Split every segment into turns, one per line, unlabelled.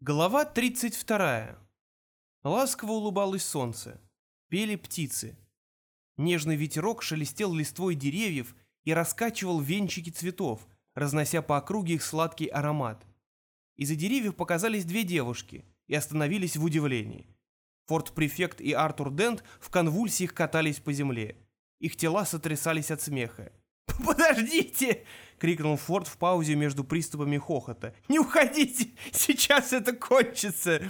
Глава 32. Ласково улыбалось солнце. Пели птицы. Нежный ветерок шелестел листвой деревьев и раскачивал венчики цветов, разнося по округе их сладкий аромат. Из-за деревьев показались две девушки и остановились в удивлении. Форт-префект и Артур Дент в конвульсиях катались по земле. Их тела сотрясались от смеха.
«Подождите!»
— крикнул Форд в паузе между приступами хохота. «Не уходите! Сейчас это кончится!»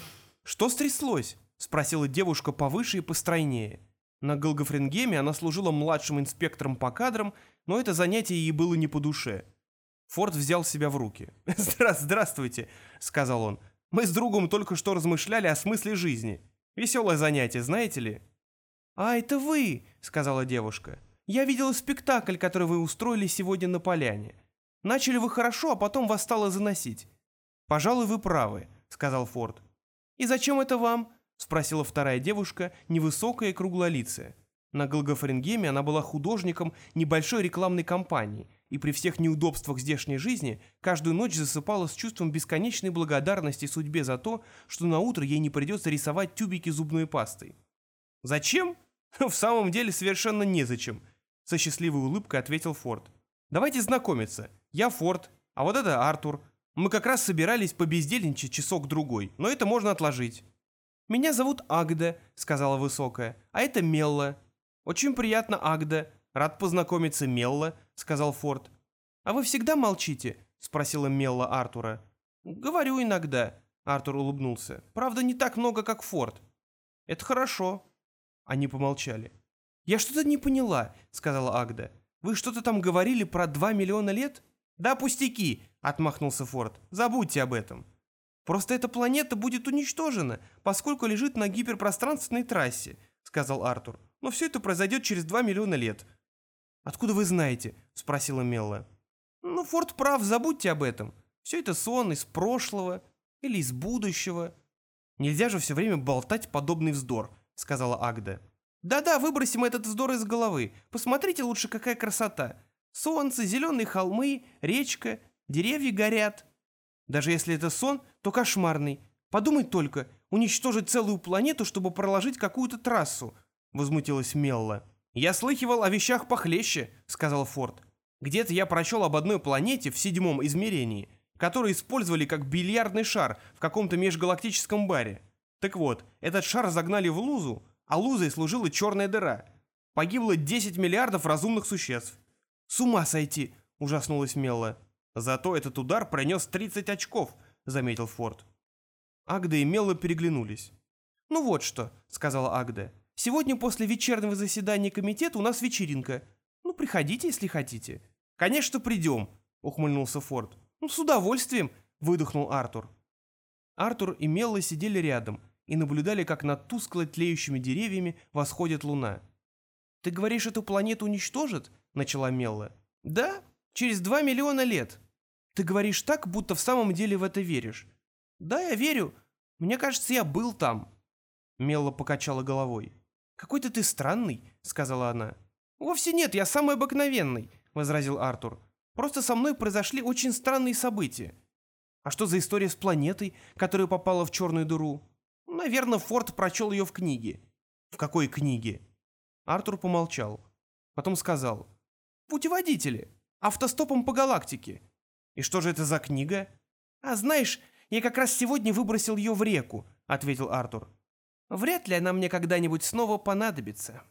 «Что стряслось?» — спросила девушка повыше и постройнее. На Голгофренгеме она служила младшим инспектором по кадрам, но это занятие ей было не по душе. Форд взял себя в руки. «Здра «Здравствуйте», — сказал он. «Мы с другом только что размышляли о смысле жизни. Веселое занятие, знаете ли?»
«А, это вы», — сказала девушка. Я видела спектакль, который вы устроили сегодня на поляне. Начали вы хорошо, а потом вас стало заносить.
Пожалуй, вы правы, сказал Форд.
И зачем это вам?
спросила вторая девушка, невысокая и круглолицая. На Голгофренгеме она была художником небольшой рекламной кампании и при всех неудобствах здешней жизни каждую ночь засыпала с чувством бесконечной благодарности судьбе за то, что на утро ей не придется рисовать тюбики зубной пастой.
«Зачем?» «В самом деле совершенно незачем», со счастливой улыбкой ответил Форд. «Давайте знакомиться. Я Форд, а вот это Артур. Мы как раз собирались побездельничать часок-другой, но это можно отложить».
«Меня зовут Агда», — сказала Высокая, — «а это Мелла».
«Очень приятно, Агда. Рад познакомиться, Мелла», — сказал Форд.
«А вы всегда молчите?» — спросила Мелла Артура.
«Говорю иногда», — Артур улыбнулся. «Правда, не так много, как Форд».
«Это хорошо». Они помолчали. «Я что-то не поняла», — сказала Агда. «Вы что-то там говорили про два миллиона лет?»
«Да пустяки», — отмахнулся Форд. «Забудьте об этом. Просто эта планета будет уничтожена, поскольку лежит на гиперпространственной трассе», — сказал Артур. «Но все это произойдет через два миллиона лет».
«Откуда вы знаете?» — спросила Мелла.
«Ну, Форд прав, забудьте об этом. Все это сон из прошлого или из будущего».
«Нельзя же все время болтать подобный вздор», — сказала Агда.
Да-да, выбросим этот вздор из головы. Посмотрите лучше, какая красота. Солнце, зеленые холмы, речка, деревья горят.
Даже если это сон, то кошмарный. Подумать только, уничтожить целую планету, чтобы проложить какую-то трассу, возмутилась Мелла.
Я слыхивал о вещах похлеще, сказал Форд. Где-то я прочел об одной планете в седьмом измерении, которую использовали как бильярдный шар в каком-то межгалактическом баре. Так вот, этот шар загнали в лузу, а служила черная дыра. Погибло 10 миллиардов разумных существ.
«С ума сойти!» – ужаснулась Мелла.
«Зато этот удар принес 30 очков», – заметил Форд.
Агда и Мелла переглянулись.
«Ну вот что», – сказала Агда. «Сегодня после вечернего заседания комитета у нас вечеринка. Ну, приходите, если хотите».
«Конечно, придем», – ухмыльнулся Форд.
«Ну, с удовольствием», – выдохнул Артур.
Артур и Мелла сидели рядом – и наблюдали, как над тускло тлеющими деревьями восходит луна.
«Ты говоришь, эту планету уничтожат?» — начала Мелла.
«Да, через два миллиона лет.
Ты говоришь так, будто в самом деле в это веришь». «Да, я верю. Мне кажется, я был там».
Мелла покачала головой.
«Какой-то ты странный», — сказала она.
«Вовсе нет, я самый обыкновенный», — возразил Артур. «Просто со мной произошли очень странные события».
«А что за история с планетой, которая попала в черную дыру?» Наверное, Форд прочел ее в книге.
В какой книге?
Артур помолчал. Потом сказал. Путеводители. Автостопом по галактике.
И что же это за книга?
А знаешь, я как раз сегодня выбросил ее в реку, ответил Артур. Вряд ли она мне когда-нибудь снова понадобится.